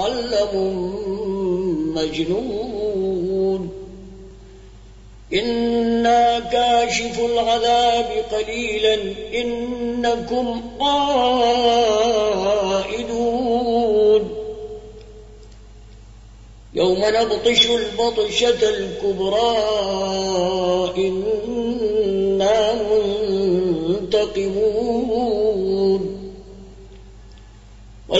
معلم مجنون. إنا كاشف العذاب قليلا إنكم قائدون يوم نبطش البطشة الكبرى إنا منتقمون.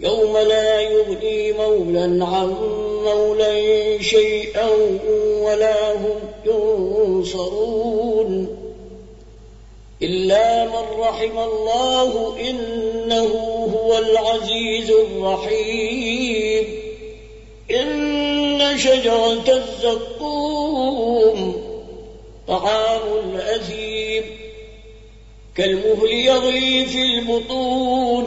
يوم لا يغني مولا عن مولا شيئا ولا هم ينصرون. إلا من رحم الله إنه هو العزيز الرحيم. إن شجرة الزقوم طعام الأثيم كالمهل يغلي في البطون